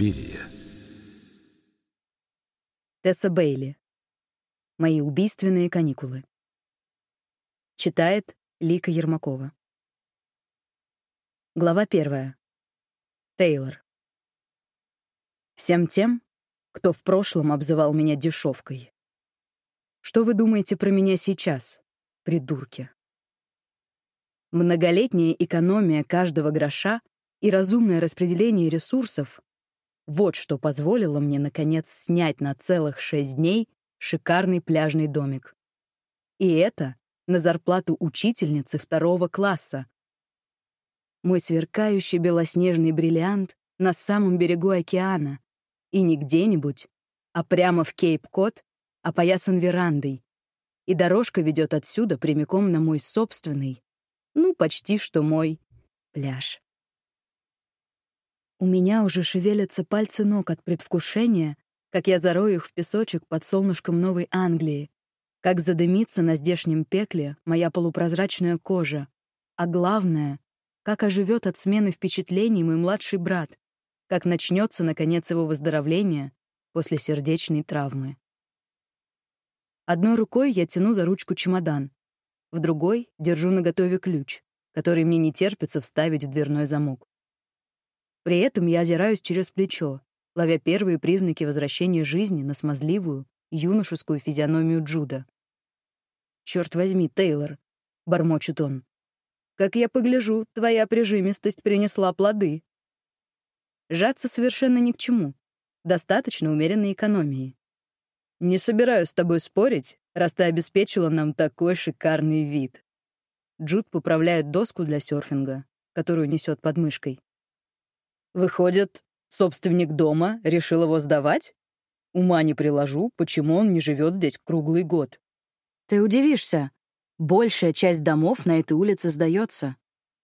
Суспирия. Тесса Бейли. Мои убийственные каникулы. Читает Лика Ермакова. Глава первая. Тейлор. Всем тем, кто в прошлом обзывал меня дешевкой. Что вы думаете про меня сейчас, придурки? Многолетняя экономия каждого гроша и разумное распределение ресурсов — вот что позволило мне, наконец, снять на целых шесть дней шикарный пляжный домик. И это на зарплату учительницы второго класса. Мой сверкающий белоснежный бриллиант на самом берегу океана. И не где-нибудь, а прямо в Кейп-Кот, опоясан верандой. И дорожка ведет отсюда прямиком на мой собственный, ну, почти что мой пляж. У меня уже шевелятся пальцы ног от предвкушения, как я зарою их в песочек под солнышком Новой Англии, как задымится на здешнем пекле моя полупрозрачная кожа, а главное, как оживет от смены впечатлений мой младший брат, как начнется, наконец, его выздоровление после сердечной травмы. Одной рукой я тяну за ручку чемодан, в другой держу наготове ключ, который мне не терпится вставить в дверной замок. При этом я озираюсь через плечо, ловя первые признаки возвращения жизни на смазливую, юношескую физиономию Джуда. «Чёрт возьми, Тейлор», — бормочет он. «Как я погляжу, твоя прижимистость принесла плоды». Жаться совершенно ни к чему. Достаточно умеренной экономии. Не собираюсь с тобой спорить, раз ты обеспечила нам такой шикарный вид. Джуд поправляет доску для серфинга, которую несет под мышкой. Выходит, собственник дома решил его сдавать? Ума не приложу, почему он не живет здесь круглый год. Ты удивишься. Большая часть домов на этой улице сдается.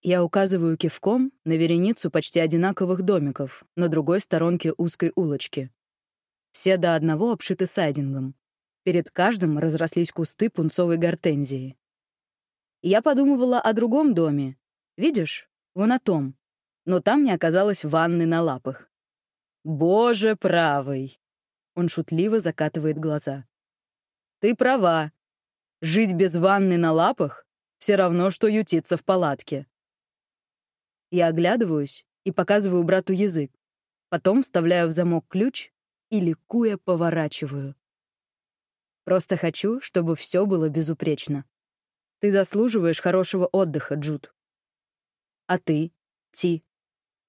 Я указываю кивком на вереницу почти одинаковых домиков на другой сторонке узкой улочки. Все до одного обшиты сайдингом. Перед каждым разрослись кусты пунцовой гортензии. Я подумывала о другом доме. Видишь, вон о том. Но там не оказалось ванны на лапах. «Боже правый!» Он шутливо закатывает глаза. «Ты права. Жить без ванны на лапах — все равно, что ютиться в палатке». Я оглядываюсь и показываю брату язык. Потом вставляю в замок ключ и, ликуя, поворачиваю. Просто хочу, чтобы все было безупречно. Ты заслуживаешь хорошего отдыха, Джуд. А ты, Ти?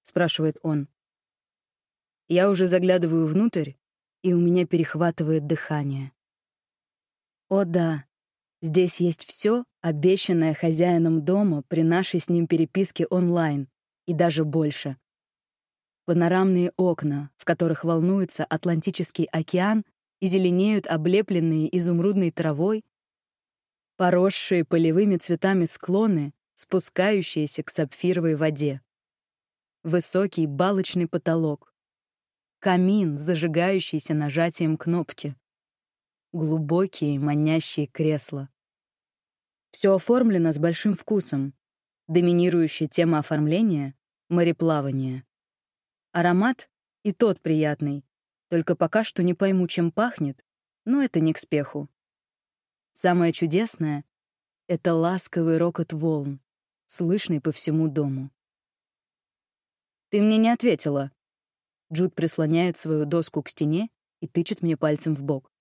Спрашивает он. Я уже заглядываю внутрь, и у меня перехватывает дыхание. О да, здесь есть все, обещанное хозяином дома при нашей с ним переписке онлайн, и даже больше. Панорамные окна, в которых волнуется Атлантический океан и зеленеют облепленные изумрудной травой, поросшие полевыми цветами склоны, спускающиеся к сапфировой воде. Высокий балочный потолок. Камин, зажигающийся нажатием кнопки. Глубокие манящие кресла. Все оформлено с большим вкусом. Доминирующая тема оформления — мореплавание. Аромат и тот приятный, только пока что не пойму, чем пахнет, но это не к спеху. Самое чудесное — это ласковый рокот волн, слышный по всему дому. «Ты мне не ответила». Джуд прислоняет свою доску к стене и тычет мне пальцем в бок.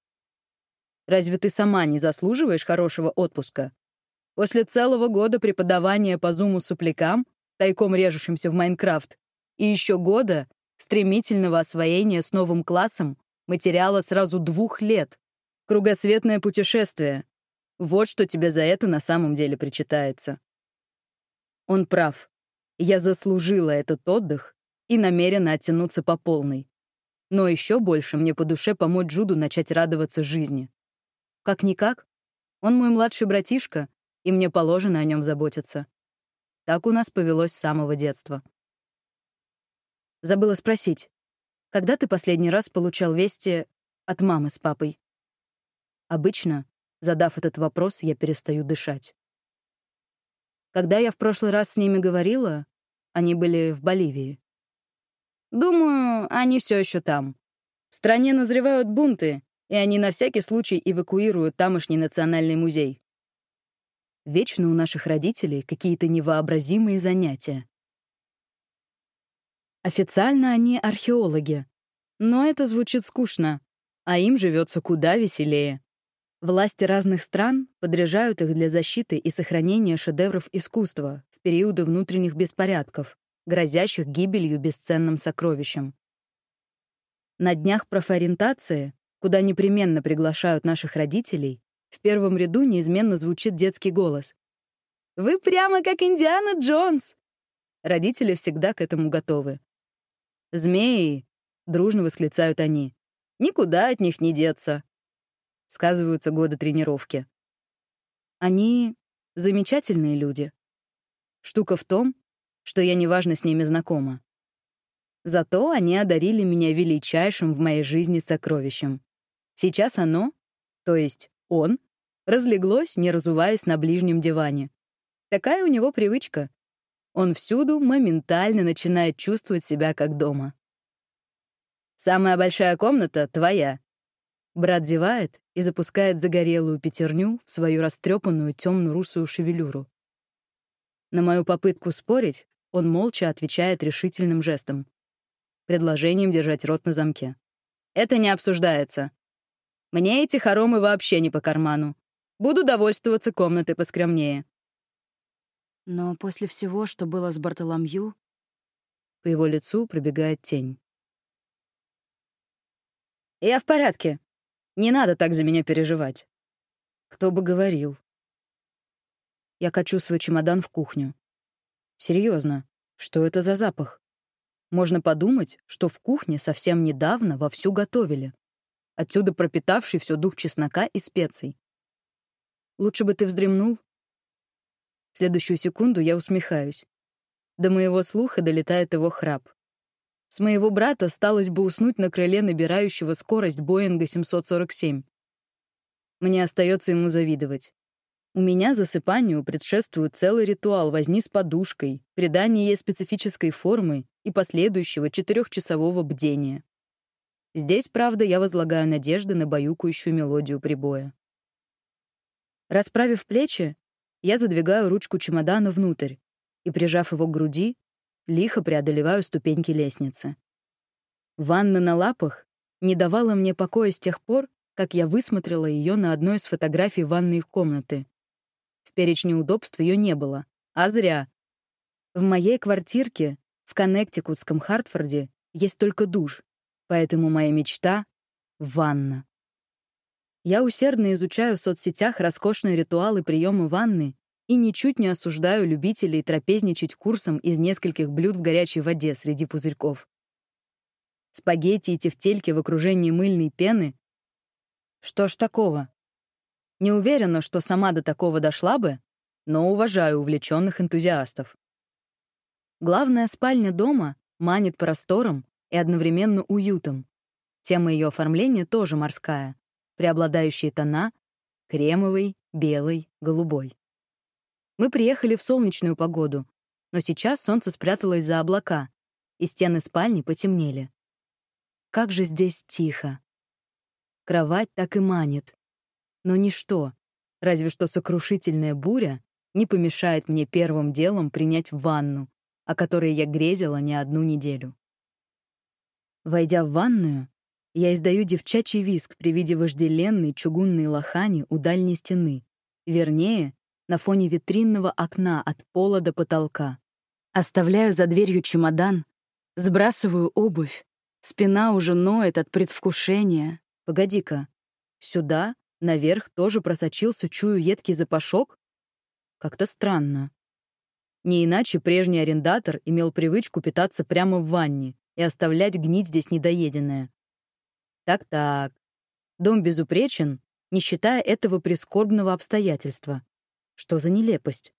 «Разве ты сама не заслуживаешь хорошего отпуска? После целого года преподавания по зуму соплякам, тайком режущимся в Майнкрафт, и еще года стремительного освоения с новым классом материала сразу двух лет. Кругосветное путешествие. Вот что тебе за это на самом деле причитается. Он прав. Я заслужила этот отдых и намерена оттянуться по полной. Но еще больше мне по душе помочь Джуду начать радоваться жизни. Как-никак, он мой младший братишка, и мне положено о нем заботиться. Так у нас повелось с самого детства. Забыла спросить, когда ты последний раз получал вести от мамы с папой? Обычно, задав этот вопрос, я перестаю дышать. Когда я в прошлый раз с ними говорила, они были в Боливии. Думаю, они все еще там. В стране назревают бунты, и они на всякий случай эвакуируют тамошний национальный музей. Вечно у наших родителей какие-то невообразимые занятия. Официально они археологи, но это звучит скучно, а им живется куда веселее. Власти разных стран подряжают их для защиты и сохранения шедевров искусства в периоды внутренних беспорядков, грозящих гибелью бесценным сокровищам. На днях профориентации, куда непременно приглашают наших родителей, в первом ряду неизменно звучит детский голос. «Вы прямо как Индиана Джонс!» Родители всегда к этому готовы. «Змеи!» — дружно восклицают они. «Никуда от них не деться!» Сказываются годы тренировки. Они замечательные люди. Штука в том, что я неважно с ними знакома. Зато они одарили меня величайшим в моей жизни сокровищем. Сейчас оно, то есть он, разлеглось, не разуваясь на ближнем диване. Такая у него привычка. Он всюду моментально начинает чувствовать себя как дома. «Самая большая комната твоя». Брат зевает и запускает загорелую пятерню в свою растрепанную темно-русую шевелюру. На мою попытку спорить он молча отвечает решительным жестом. Предложением держать рот на замке. «Это не обсуждается. Мне эти хоромы вообще не по карману. Буду довольствоваться комнатой поскромнее». Но после всего, что было с Бартоломью... По его лицу пробегает тень. «Я в порядке. Не надо так за меня переживать. Кто бы говорил. Я качу свой чемодан в кухню. Серьезно, что это за запах? Можно подумать, что в кухне совсем недавно вовсю готовили. Отсюда пропитавший все дух чеснока и специй. Лучше бы ты вздремнул. В следующую секунду я усмехаюсь. До моего слуха долетает его храп. С моего брата сталось бы уснуть на крыле набирающего скорость Боинга 747. Мне остается ему завидовать. У меня засыпанию предшествует целый ритуал возни с подушкой, придание ей специфической формы и последующего четырехчасового бдения. Здесь, правда, я возлагаю надежды на баюкающую мелодию прибоя. Расправив плечи, я задвигаю ручку чемодана внутрь и, прижав его к груди, лихо преодолеваю ступеньки лестницы. Ванна на лапах не давала мне покоя с тех пор, как я высмотрела ее на одной из фотографий ванной комнаты, перечне удобств ее не было. А зря. В моей квартирке в Коннектикутском Хартфорде есть только душ, поэтому моя мечта — ванна. Я усердно изучаю в соцсетях роскошные ритуалы приема ванны и ничуть не осуждаю любителей трапезничать курсом из нескольких блюд в горячей воде среди пузырьков. Спагетти и тефтельки в окружении мыльной пены. Что ж такого? Не уверена, что сама до такого дошла бы, но уважаю увлеченных энтузиастов. Главная спальня дома манит простором и одновременно уютом. Тема ее оформления тоже морская, преобладающие тона — кремовый, белый, голубой. Мы приехали в солнечную погоду, но сейчас солнце спряталось за облака, и стены спальни потемнели. Как же здесь тихо. Кровать так и манит, но ничто, разве что сокрушительная буря, не помешает мне первым делом принять ванну, о которой я грезила не одну неделю. Войдя в ванную, я издаю девчачий виск при виде вожделенной чугунной лохани у дальней стены, вернее, на фоне витринного окна от пола до потолка. Оставляю за дверью чемодан, сбрасываю обувь, спина уже ноет от предвкушения. Погоди-ка, сюда Наверх тоже просочился, чую едкий запашок? Как-то странно. Не иначе прежний арендатор имел привычку питаться прямо в ванне и оставлять гнить здесь недоеденное. Так-так. Дом безупречен, не считая этого прискорбного обстоятельства. Что за нелепость?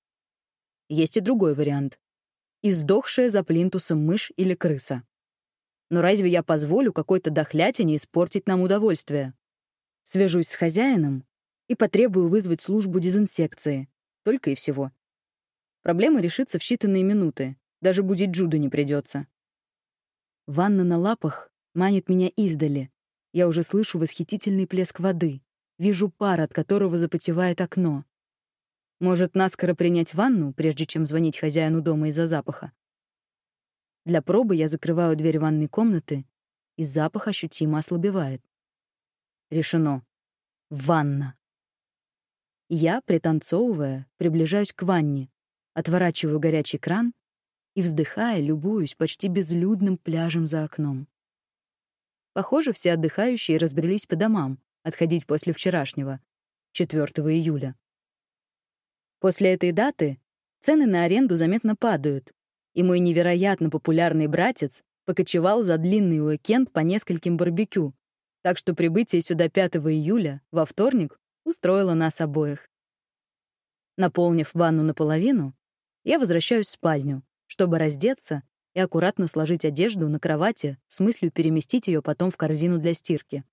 Есть и другой вариант. Издохшая за плинтусом мышь или крыса. Но разве я позволю какой-то дохлятине испортить нам удовольствие? Свяжусь с хозяином и потребую вызвать службу дезинсекции. Только и всего. Проблема решится в считанные минуты. Даже будить Джуда не придется. Ванна на лапах манит меня издали. Я уже слышу восхитительный плеск воды. Вижу пар, от которого запотевает окно. Может, наскоро принять ванну, прежде чем звонить хозяину дома из-за запаха? Для пробы я закрываю дверь ванной комнаты, и запах ощутимо ослабевает. Решено. Ванна. Я, пританцовывая, приближаюсь к ванне, отворачиваю горячий кран и, вздыхая, любуюсь почти безлюдным пляжем за окном. Похоже, все отдыхающие разбрелись по домам, отходить после вчерашнего, 4 июля. После этой даты цены на аренду заметно падают, и мой невероятно популярный братец покочевал за длинный уикенд по нескольким барбекю, так что прибытие сюда 5 июля, во вторник, устроила нас обоих. Наполнив ванну наполовину, я возвращаюсь в спальню, чтобы раздеться и аккуратно сложить одежду на кровати с мыслью переместить ее потом в корзину для стирки.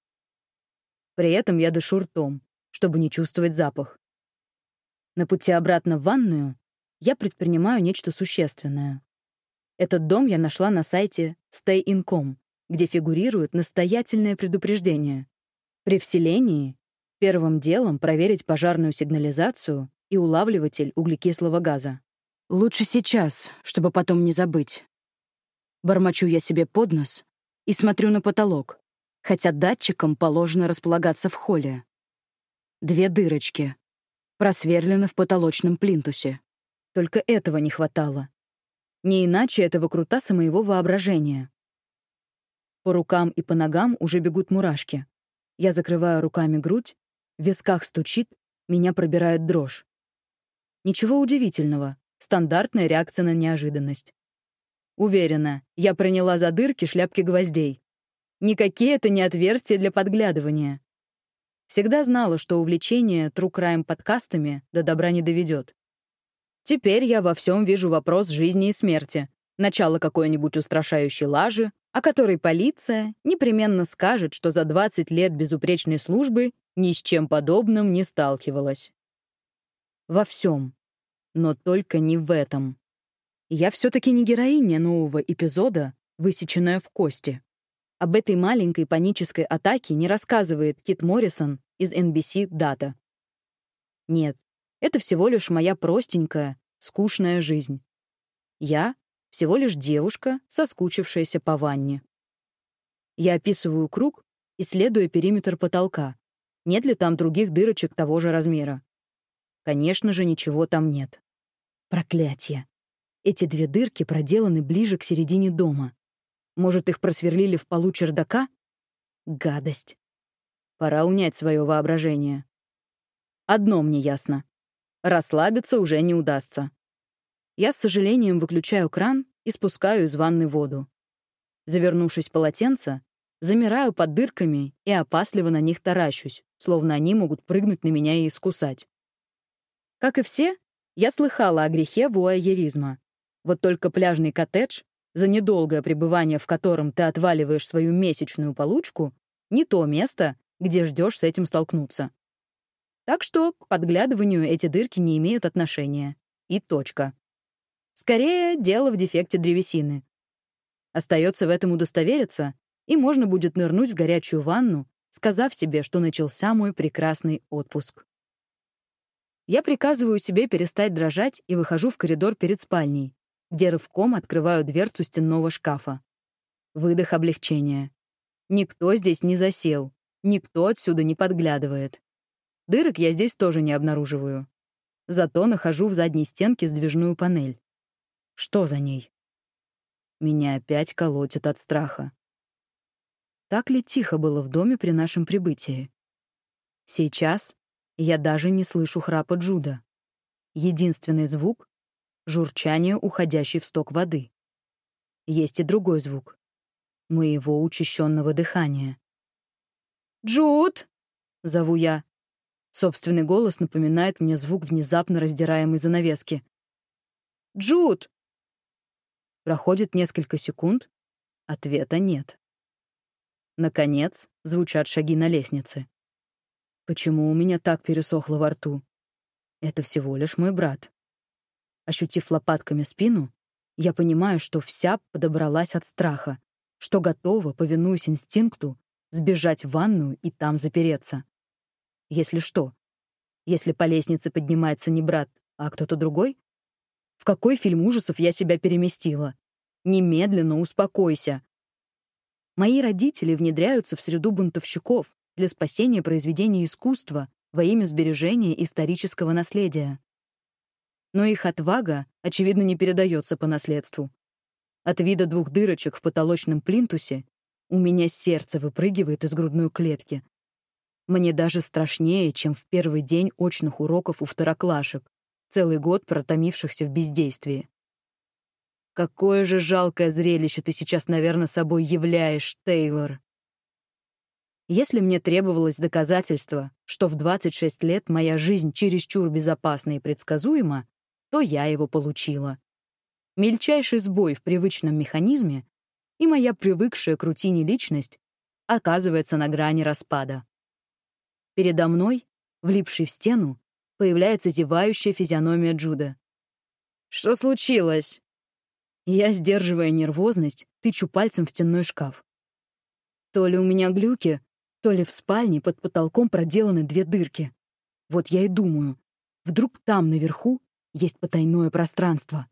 При этом я дышу ртом, чтобы не чувствовать запах. На пути обратно в ванную я предпринимаю нечто существенное. Этот дом я нашла на сайте stay.in.com, где фигурирует настоятельное предупреждение. При вселении Первым делом проверить пожарную сигнализацию и улавливатель углекислого газа. Лучше сейчас, чтобы потом не забыть. Бормочу я себе под нос и смотрю на потолок, хотя датчикам положено располагаться в холле. Две дырочки. Просверлены в потолочном плинтусе. Только этого не хватало. Не иначе этого крутаса моего воображения. По рукам и по ногам уже бегут мурашки. Я закрываю руками грудь в висках стучит, меня пробирает дрожь. Ничего удивительного. Стандартная реакция на неожиданность. Уверена, я приняла за дырки шляпки гвоздей. Никакие это не отверстия для подглядывания. Всегда знала, что увлечение true crime подкастами до добра не доведет. Теперь я во всем вижу вопрос жизни и смерти. Начало какой-нибудь устрашающей лажи, о которой полиция непременно скажет, что за 20 лет безупречной службы ни с чем подобным не сталкивалась. Во всем, но только не в этом. Я все-таки не героиня нового эпизода, высеченная в кости. Об этой маленькой панической атаке не рассказывает Кит Моррисон из NBC Data. Нет, это всего лишь моя простенькая, скучная жизнь. Я всего лишь девушка, соскучившаяся по ванне. Я описываю круг, исследуя периметр потолка, нет ли там других дырочек того же размера. Конечно же, ничего там нет. Проклятие. Эти две дырки проделаны ближе к середине дома. Может, их просверлили в полу чердака? Гадость. Пора унять свое воображение. Одно мне ясно. Расслабиться уже не удастся. Я с сожалением выключаю кран и спускаю из ванны воду. Завернувшись в полотенце, замираю под дырками и опасливо на них таращусь, словно они могут прыгнуть на меня и искусать. Как и все, я слыхала о грехе вуайеризма. Вот только пляжный коттедж, за недолгое пребывание в котором ты отваливаешь свою месячную получку, не то место, где ждешь с этим столкнуться. Так что к подглядыванию эти дырки не имеют отношения. И точка. Скорее, дело в дефекте древесины. Остается в этом удостовериться, и можно будет нырнуть в горячую ванну сказав себе, что начался мой прекрасный отпуск. Я приказываю себе перестать дрожать и выхожу в коридор перед спальней, где рывком открываю дверцу стенного шкафа. Выдох облегчения. Никто здесь не засел, никто отсюда не подглядывает. Дырок я здесь тоже не обнаруживаю. Зато нахожу в задней стенке сдвижную панель. Что за ней? Меня опять колотит от страха. Так ли тихо было в доме при нашем прибытии? Сейчас я даже не слышу храпа Джуда. Единственный звук — журчание, уходящей в сток воды. Есть и другой звук — моего учащенного дыхания. «Джуд!» — зову я. Собственный голос напоминает мне звук внезапно раздираемой занавески. «Джуд!» Проходит несколько секунд, ответа нет. Наконец, звучат шаги на лестнице. Почему у меня так пересохло во рту? Это всего лишь мой брат. Ощутив лопатками спину, я понимаю, что вся подобралась от страха, что готова, повинуясь инстинкту, сбежать в ванную и там запереться. Если что, если по лестнице поднимается не брат, а кто-то другой? В какой фильм ужасов я себя переместила? Немедленно успокойся. Мои родители внедряются в среду бунтовщиков для спасения произведений искусства во имя сбережения исторического наследия. Но их отвага, очевидно, не передается по наследству. От вида двух дырочек в потолочном плинтусе у меня сердце выпрыгивает из грудной клетки. Мне даже страшнее, чем в первый день очных уроков у второклашек, целый год протомившихся в бездействии. Какое же жалкое зрелище ты сейчас, наверное, собой являешь, Тейлор. Если мне требовалось доказательство, что в 26 лет моя жизнь чересчур безопасна и предсказуема, то я его получила. Мельчайший сбой в привычном механизме, и моя привыкшая к рутине личность оказывается на грани распада. Передо мной, влипший в стену, появляется зевающая физиономия Джуда. «Что случилось?» Я, сдерживая нервозность, тычу пальцем в стенной шкаф. То ли у меня глюки, то ли в спальне под потолком проделаны две дырки. Вот я и думаю, вдруг там наверху есть потайное пространство.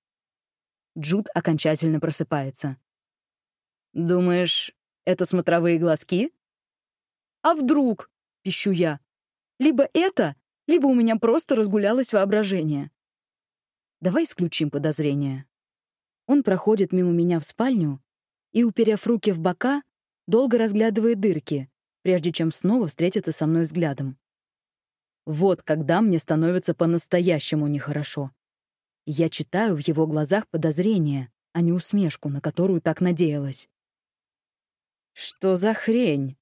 Джуд окончательно просыпается. «Думаешь, это смотровые глазки?» «А вдруг?» — пищу я. «Либо это, либо у меня просто разгулялось воображение». «Давай исключим подозрения». Он проходит мимо меня в спальню и, уперев руки в бока, долго разглядывает дырки, прежде чем снова встретиться со мной взглядом. Вот когда мне становится по-настоящему нехорошо. Я читаю в его глазах подозрение, а не усмешку, на которую так надеялась. «Что за хрень?»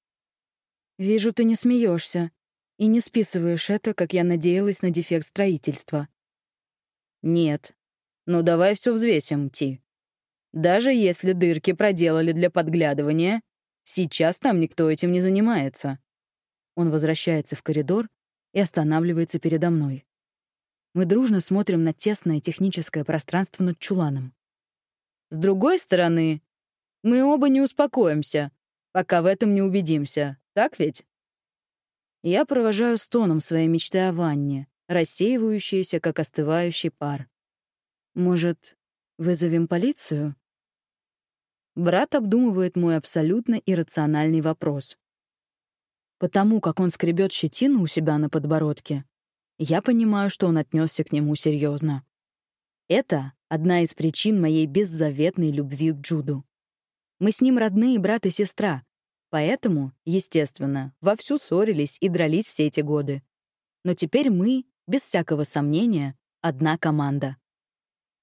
«Вижу, ты не смеешься и не списываешь это, как я надеялась, на дефект строительства». «Нет. Ну давай все взвесим, Ти. Даже если дырки проделали для подглядывания, сейчас там никто этим не занимается». Он возвращается в коридор и останавливается передо мной. Мы дружно смотрим на тесное техническое пространство над чуланом. С другой стороны, мы оба не успокоимся, пока в этом не убедимся, так ведь? Я провожаю стоном своей мечты о ванне, рассеивающейся, как остывающий пар. Может, вызовем полицию? Брат обдумывает мой абсолютно иррациональный вопрос. Потому как он скребет щетину у себя на подбородке, я понимаю, что он отнесся к нему серьезно. Это одна из причин моей беззаветной любви к Джуду. Мы с ним родные брат и сестра, поэтому, естественно, вовсю ссорились и дрались все эти годы. Но теперь мы, без всякого сомнения, одна команда.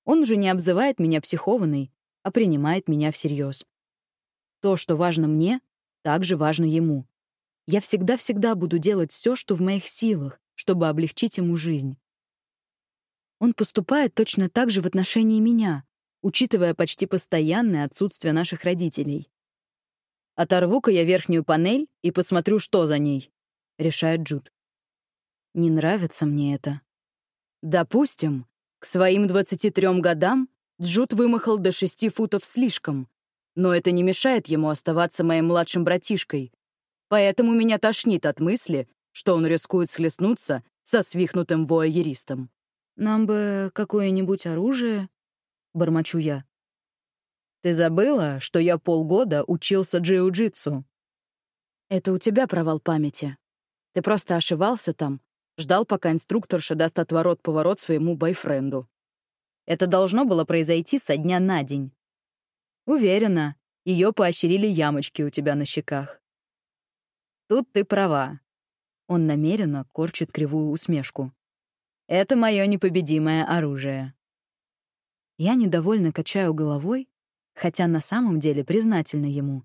Он уже не обзывает меня психованной, а принимает меня всерьез. То, что важно мне, также важно ему. Я всегда-всегда буду делать все, что в моих силах, чтобы облегчить ему жизнь. Он поступает точно так же в отношении меня, учитывая почти постоянное отсутствие наших родителей. «Оторву-ка я верхнюю панель и посмотрю, что за ней», — решает Джуд. Не нравится мне это. Допустим, к своим 23 годам Джуд вымахал до 6 футов слишком, но это не мешает ему оставаться моим младшим братишкой. Поэтому меня тошнит от мысли, что он рискует схлестнуться со свихнутым вояеристом. «Нам бы какое-нибудь оружие?» — бормочу я. «Ты забыла, что я полгода учился джиу-джитсу?» «Это у тебя провал памяти. Ты просто ошивался там, ждал, пока инструкторша даст отворот-поворот своему бойфренду. Это должно было произойти со дня на день. Уверена, ее поощрили ямочки у тебя на щеках. Тут ты права. Он намеренно корчит кривую усмешку. «Это мое непобедимое оружие». Я недовольно качаю головой, хотя на самом деле признательна ему.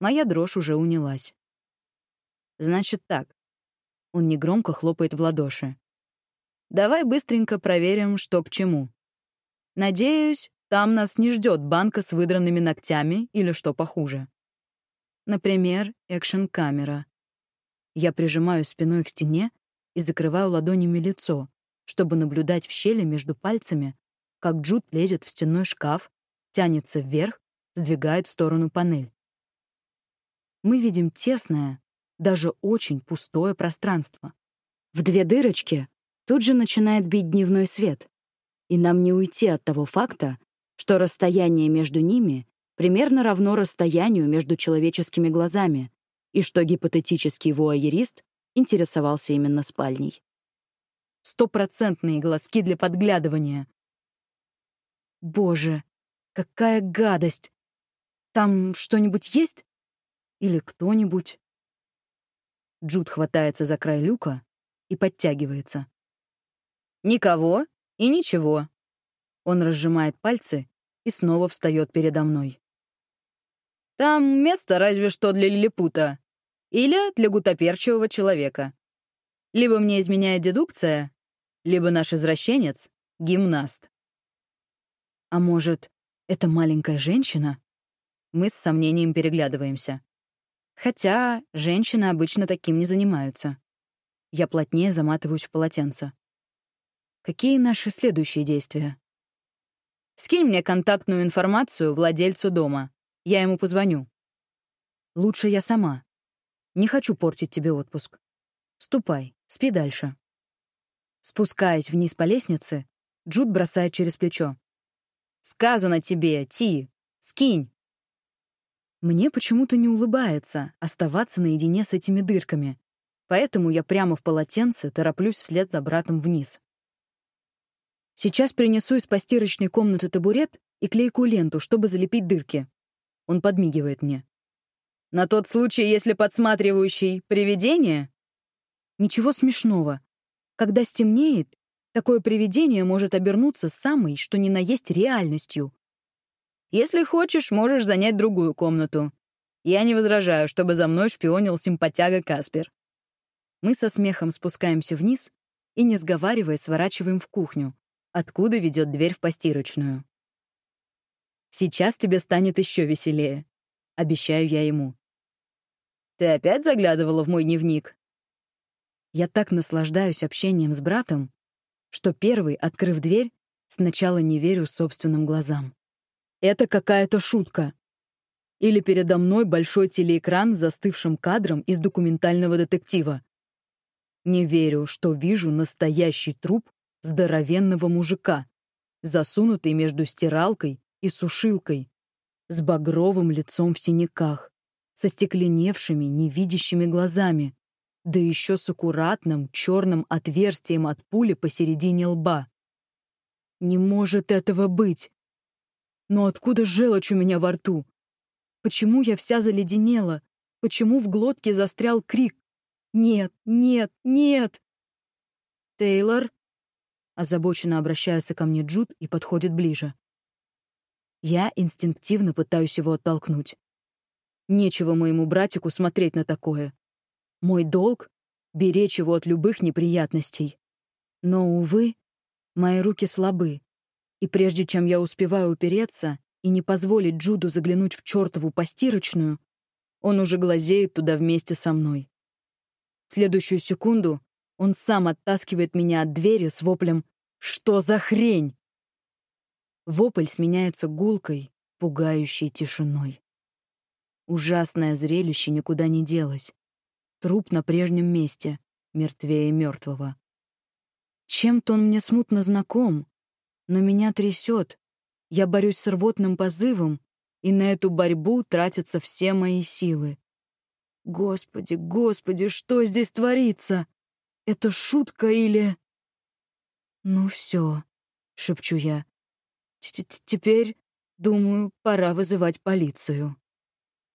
Моя дрожь уже унялась. «Значит так». Он негромко хлопает в ладоши. «Давай быстренько проверим, что к чему. Надеюсь, там нас не ждет банка с выдранными ногтями или что похуже. Например, экшн-камера. Я прижимаю спиной к стене и закрываю ладонями лицо, чтобы наблюдать в щели между пальцами, как Джуд лезет в стенной шкаф, тянется вверх, сдвигает в сторону панель. мы видим тесное, даже очень пустое пространство. В две дырочки тут же начинает бить дневной свет, и нам не уйти от того факта, что расстояние между ними примерно равно расстоянию между человеческими глазами, и что гипотетический вуайерист интересовался именно спальней. Стопроцентные глазки для подглядывания. Боже, какая гадость! Там что-нибудь есть? Или кто-нибудь? Джуд хватается за край люка и подтягивается. Никого и ничего. Он разжимает пальцы и снова встает передо мной. Там место разве что для лилипута. Или для гутоперчивого человека. Либо мне изменяет дедукция, либо наш извращенец — гимнаст. А может, это маленькая женщина? Мы с сомнением переглядываемся. Хотя женщины обычно таким не занимаются. Я плотнее заматываюсь в полотенце. Какие наши следующие действия? Скинь мне контактную информацию владельцу дома. Я ему позвоню. Лучше я сама. Не хочу портить тебе отпуск. Ступай, спи дальше. Спускаясь вниз по лестнице, Джуд бросает через плечо. «Сказано тебе, Ти! Скинь!» Мне почему-то не улыбается оставаться наедине с этими дырками, поэтому я прямо в полотенце тороплюсь вслед за братом вниз. Сейчас принесу из постирочной комнаты табурет и клейкую ленту, чтобы залепить дырки. Он подмигивает мне. На тот случай, если подсматривающий — привидение? Ничего смешного. Когда стемнеет, такое привидение может обернуться самой, что ни на есть реальностью. Если хочешь, можешь занять другую комнату. Я не возражаю, чтобы за мной шпионил симпатяга Каспер. Мы со смехом спускаемся вниз и, не сговаривая, сворачиваем в кухню, откуда ведет дверь в постирочную. Сейчас тебе станет еще веселее. Обещаю я ему. Ты опять заглядывала в мой дневник? Я так наслаждаюсь общением с братом, что первый, открыв дверь, сначала не верю собственным глазам. Это какая-то шутка. Или передо мной большой телеэкран с застывшим кадром из документального детектива. Не верю, что вижу настоящий труп здоровенного мужика, засунутый между стиралкой и сушилкой, с багровым лицом в синяках, со стекленевшими, невидящими глазами, да еще с аккуратным черным отверстием от пули посередине лба. Не может этого быть. Но откуда желчь у меня во рту? Почему я вся заледенела? Почему в глотке застрял крик? Нет, нет, нет! Тейлор? Озабоченно обращается ко мне Джуд и подходит ближе. Я инстинктивно пытаюсь его оттолкнуть. Нечего моему братику смотреть на такое. Мой долг — беречь его от любых неприятностей. Но, увы, мои руки слабы, и прежде чем я успеваю упереться и не позволить Джуду заглянуть в чертову постирочную, он уже глазеет туда вместе со мной. В следующую секунду он сам оттаскивает меня от двери с воплем «Что за хрень?». Вопль сменяется гулкой, пугающей тишиной. Ужасное зрелище никуда не делось. Труп на прежнем месте, мертвее мертвого. Чем-то он мне смутно знаком, но меня трясет. Я борюсь с рвотным позывом, и на эту борьбу тратятся все мои силы. Господи, господи, что здесь творится? Это шутка или... Ну все, шепчу я. Теперь, думаю, пора вызывать полицию.